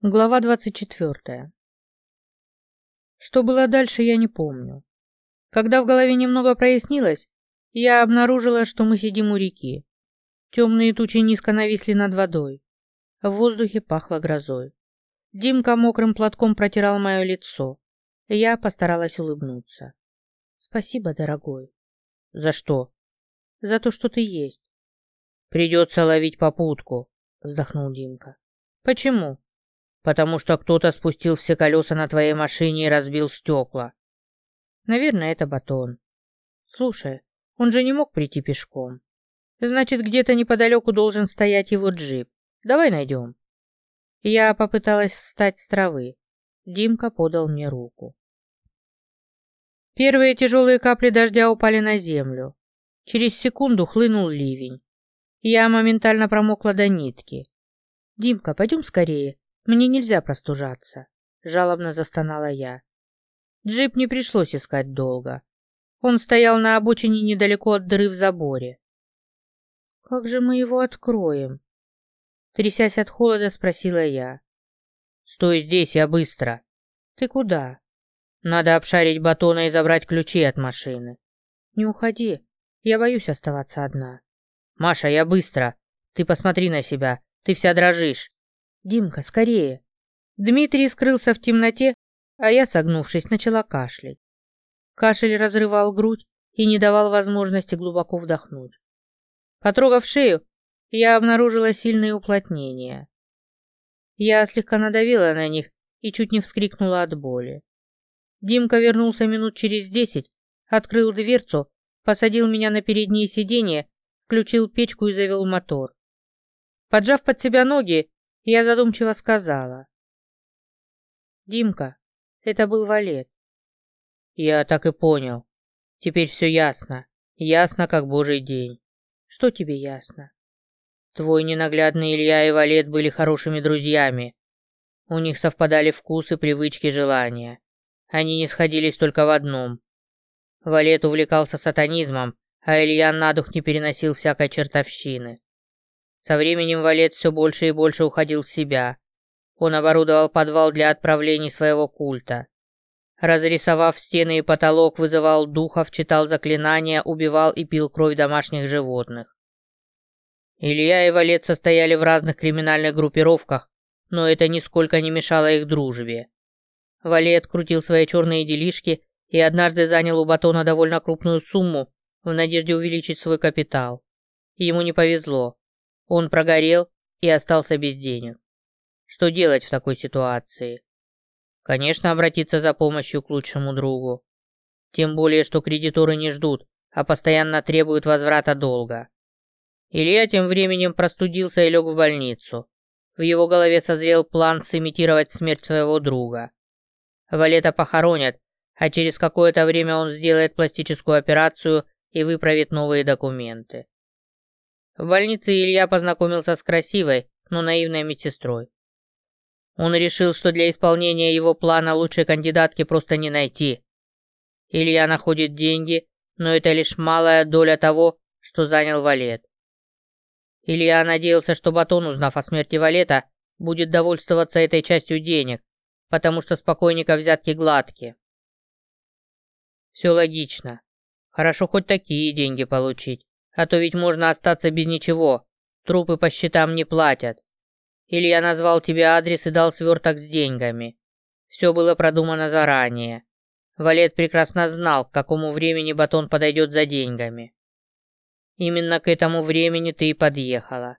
Глава 24. Что было дальше, я не помню. Когда в голове немного прояснилось, я обнаружила, что мы сидим у реки. Темные тучи низко нависли над водой. В воздухе пахло грозой. Димка мокрым платком протирал мое лицо. Я постаралась улыбнуться. Спасибо, дорогой. За что? За то, что ты есть. Придется ловить попутку, вздохнул Димка. Почему? Потому что кто-то спустил все колеса на твоей машине и разбил стекла. Наверное, это батон. Слушай, он же не мог прийти пешком. Значит, где-то неподалеку должен стоять его джип. Давай найдем. Я попыталась встать с травы. Димка подал мне руку. Первые тяжелые капли дождя упали на землю. Через секунду хлынул ливень. Я моментально промокла до нитки. «Димка, пойдем скорее. Мне нельзя простужаться, жалобно застонала я. Джип не пришлось искать долго. Он стоял на обочине недалеко от дыры в заборе. Как же мы его откроем? Трясясь от холода, спросила я. Стой здесь, я быстро. Ты куда? Надо обшарить батона и забрать ключи от машины. Не уходи. Я боюсь оставаться одна. Маша, я быстро. Ты посмотри на себя. Ты вся дрожишь. «Димка, скорее!» Дмитрий скрылся в темноте, а я, согнувшись, начала кашлять. Кашель разрывал грудь и не давал возможности глубоко вдохнуть. Потрогав шею, я обнаружила сильные уплотнения. Я слегка надавила на них и чуть не вскрикнула от боли. Димка вернулся минут через десять, открыл дверцу, посадил меня на переднее сиденье, включил печку и завел мотор. Поджав под себя ноги, я задумчиво сказала. «Димка, это был валет». «Я так и понял. Теперь все ясно. Ясно, как божий день». «Что тебе ясно?» «Твой ненаглядный Илья и Валет были хорошими друзьями. У них совпадали вкусы, привычки, желания. Они не сходились только в одном. Валет увлекался сатанизмом, а Илья на дух не переносил всякой чертовщины. Со временем Валет все больше и больше уходил в себя. Он оборудовал подвал для отправлений своего культа. Разрисовав стены и потолок, вызывал духов, читал заклинания, убивал и пил кровь домашних животных. Илья и Валет состояли в разных криминальных группировках, но это нисколько не мешало их дружбе. Валет крутил свои черные делишки и однажды занял у Батона довольно крупную сумму в надежде увеличить свой капитал. Ему не повезло. Он прогорел и остался без денег. Что делать в такой ситуации? Конечно, обратиться за помощью к лучшему другу. Тем более, что кредиторы не ждут, а постоянно требуют возврата долга. Илья тем временем простудился и лег в больницу. В его голове созрел план сымитировать смерть своего друга. Валета похоронят, а через какое-то время он сделает пластическую операцию и выправит новые документы. В больнице Илья познакомился с красивой, но наивной медсестрой. Он решил, что для исполнения его плана лучшей кандидатки просто не найти. Илья находит деньги, но это лишь малая доля того, что занял Валет. Илья надеялся, что Батон, узнав о смерти Валета, будет довольствоваться этой частью денег, потому что с покойника взятки гладкие. Все логично. Хорошо хоть такие деньги получить. А то ведь можно остаться без ничего. Трупы по счетам не платят. Или я назвал тебе адрес и дал сверток с деньгами. Все было продумано заранее. Валет прекрасно знал, к какому времени батон подойдет за деньгами. Именно к этому времени ты и подъехала.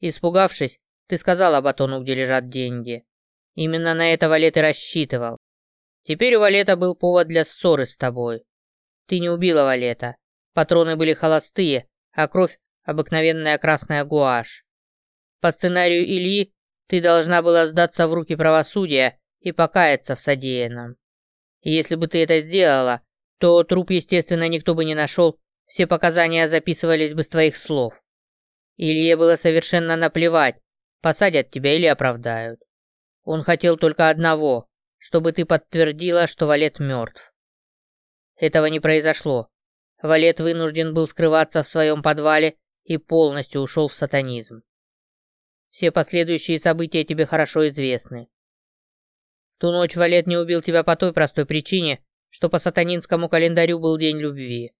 Испугавшись, ты сказала Батону, где лежат деньги. Именно на это Валет и рассчитывал. Теперь у Валета был повод для ссоры с тобой. Ты не убила Валета. Патроны были холостые, а кровь — обыкновенная красная гуашь. По сценарию Ильи ты должна была сдаться в руки правосудия и покаяться в содеянном. Если бы ты это сделала, то труп, естественно, никто бы не нашел, все показания записывались бы с твоих слов. Илье было совершенно наплевать, посадят тебя или оправдают. Он хотел только одного, чтобы ты подтвердила, что Валет мертв. Этого не произошло. Валет вынужден был скрываться в своем подвале и полностью ушел в сатанизм. Все последующие события тебе хорошо известны. В ту ночь Валет не убил тебя по той простой причине, что по сатанинскому календарю был день любви.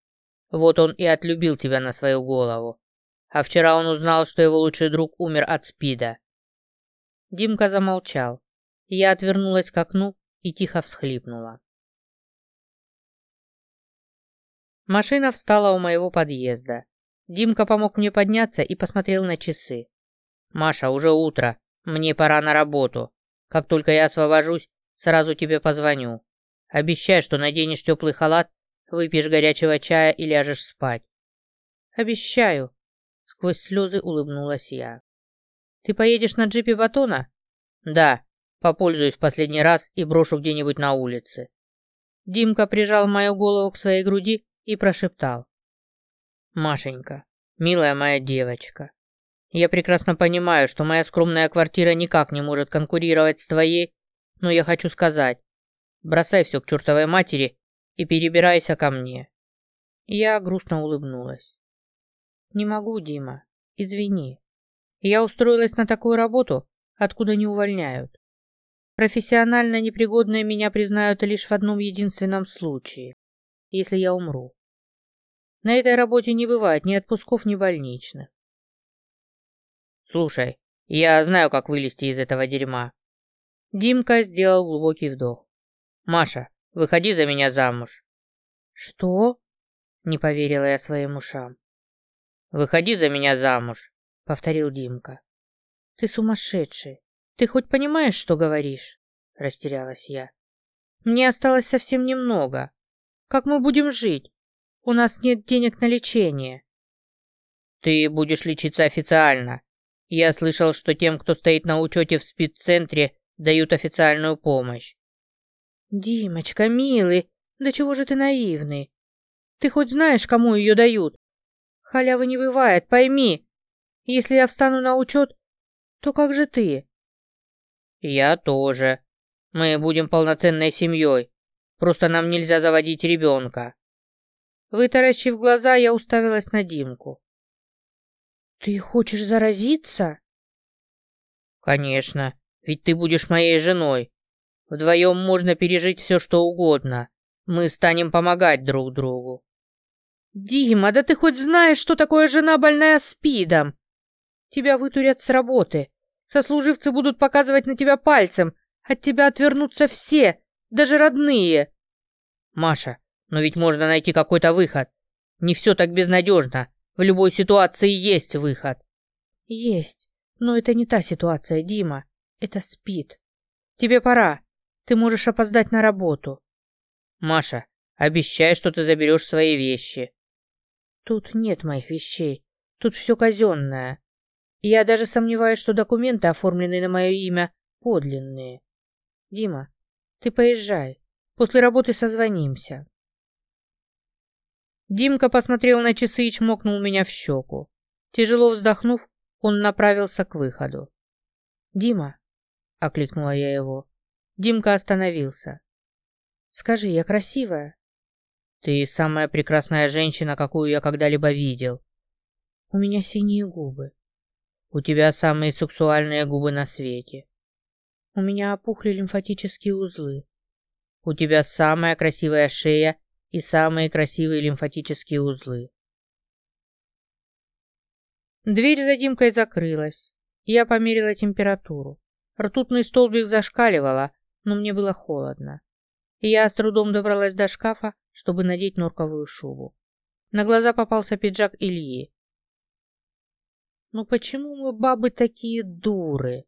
Вот он и отлюбил тебя на свою голову. А вчера он узнал, что его лучший друг умер от СПИДа. Димка замолчал. Я отвернулась к окну и тихо всхлипнула. Машина встала у моего подъезда. Димка помог мне подняться и посмотрел на часы. «Маша, уже утро. Мне пора на работу. Как только я освобожусь, сразу тебе позвоню. Обещай, что наденешь теплый халат, выпьешь горячего чая и ляжешь спать». «Обещаю», — сквозь слезы улыбнулась я. «Ты поедешь на джипе Батона?» «Да, попользуюсь последний раз и брошу где-нибудь на улице». Димка прижал мою голову к своей груди и прошептал. «Машенька, милая моя девочка, я прекрасно понимаю, что моя скромная квартира никак не может конкурировать с твоей, но я хочу сказать, бросай все к чертовой матери и перебирайся ко мне». Я грустно улыбнулась. «Не могу, Дима, извини. Я устроилась на такую работу, откуда не увольняют. Профессионально непригодные меня признают лишь в одном единственном случае, если я умру. На этой работе не бывает ни отпусков, ни больничных. Слушай, я знаю, как вылезти из этого дерьма. Димка сделал глубокий вдох. Маша, выходи за меня замуж. Что? Не поверила я своим ушам. Выходи за меня замуж, повторил Димка. Ты сумасшедший. Ты хоть понимаешь, что говоришь? Растерялась я. Мне осталось совсем немного. Как мы будем жить? У нас нет денег на лечение. Ты будешь лечиться официально. Я слышал, что тем, кто стоит на учете в спеццентре, дают официальную помощь. Димочка, милый, да чего же ты наивный? Ты хоть знаешь, кому ее дают? Халявы не бывает, пойми. Если я встану на учет, то как же ты? Я тоже. Мы будем полноценной семьей. Просто нам нельзя заводить ребенка. Вытаращив глаза, я уставилась на Димку. «Ты хочешь заразиться?» «Конечно, ведь ты будешь моей женой. Вдвоем можно пережить все, что угодно. Мы станем помогать друг другу». «Дима, да ты хоть знаешь, что такое жена больная СПИДом? Тебя вытурят с работы. Сослуживцы будут показывать на тебя пальцем. От тебя отвернутся все, даже родные». «Маша, но ведь можно найти какой-то выход. Не все так безнадежно. В любой ситуации есть выход. Есть. Но это не та ситуация, Дима. Это спит. Тебе пора. Ты можешь опоздать на работу. Маша, обещай, что ты заберешь свои вещи. Тут нет моих вещей. Тут все казенное. Я даже сомневаюсь, что документы, оформленные на мое имя, подлинные. Дима, ты поезжай. После работы созвонимся. Димка посмотрел на часы и чмокнул меня в щеку. Тяжело вздохнув, он направился к выходу. «Дима!» — окликнула я его. Димка остановился. «Скажи, я красивая?» «Ты самая прекрасная женщина, какую я когда-либо видел». «У меня синие губы». «У тебя самые сексуальные губы на свете». «У меня опухли лимфатические узлы». «У тебя самая красивая шея и самые красивые лимфатические узлы. Дверь за Димкой закрылась. Я померила температуру. Ртутный столбик зашкаливала, но мне было холодно. И я с трудом добралась до шкафа, чтобы надеть норковую шубу. На глаза попался пиджак Ильи. Ну почему мы, бабы, такие дуры?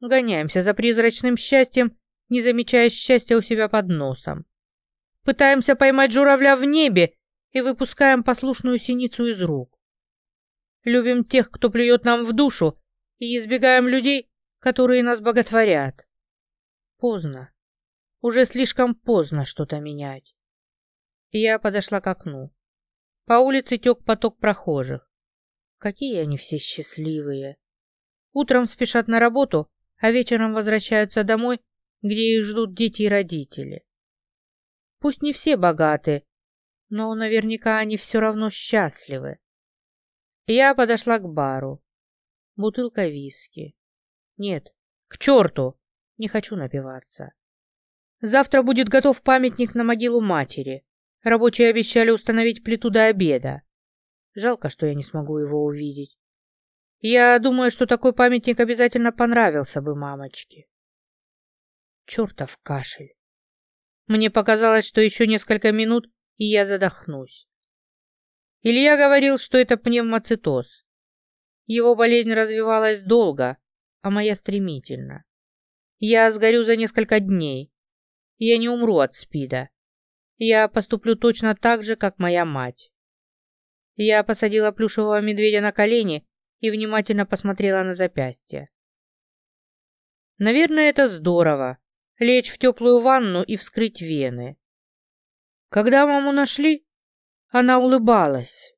Гоняемся за призрачным счастьем, не замечая счастья у себя под носом. Пытаемся поймать журавля в небе и выпускаем послушную синицу из рук. Любим тех, кто плюет нам в душу, и избегаем людей, которые нас боготворят. Поздно. Уже слишком поздно что-то менять. Я подошла к окну. По улице тек поток прохожих. Какие они все счастливые. Утром спешат на работу, а вечером возвращаются домой, где их ждут дети и родители. Пусть не все богаты, но наверняка они все равно счастливы. Я подошла к бару. бутылка виски. Нет, к черту, не хочу напиваться. Завтра будет готов памятник на могилу матери. Рабочие обещали установить плиту до обеда. Жалко, что я не смогу его увидеть. Я думаю, что такой памятник обязательно понравился бы мамочке. Чертов кашель. Мне показалось, что еще несколько минут, и я задохнусь. Илья говорил, что это пневмоцитоз. Его болезнь развивалась долго, а моя стремительно. Я сгорю за несколько дней. Я не умру от СПИДа. Я поступлю точно так же, как моя мать. Я посадила плюшевого медведя на колени и внимательно посмотрела на запястье. Наверное, это здорово лечь в теплую ванну и вскрыть вены. Когда маму нашли, она улыбалась.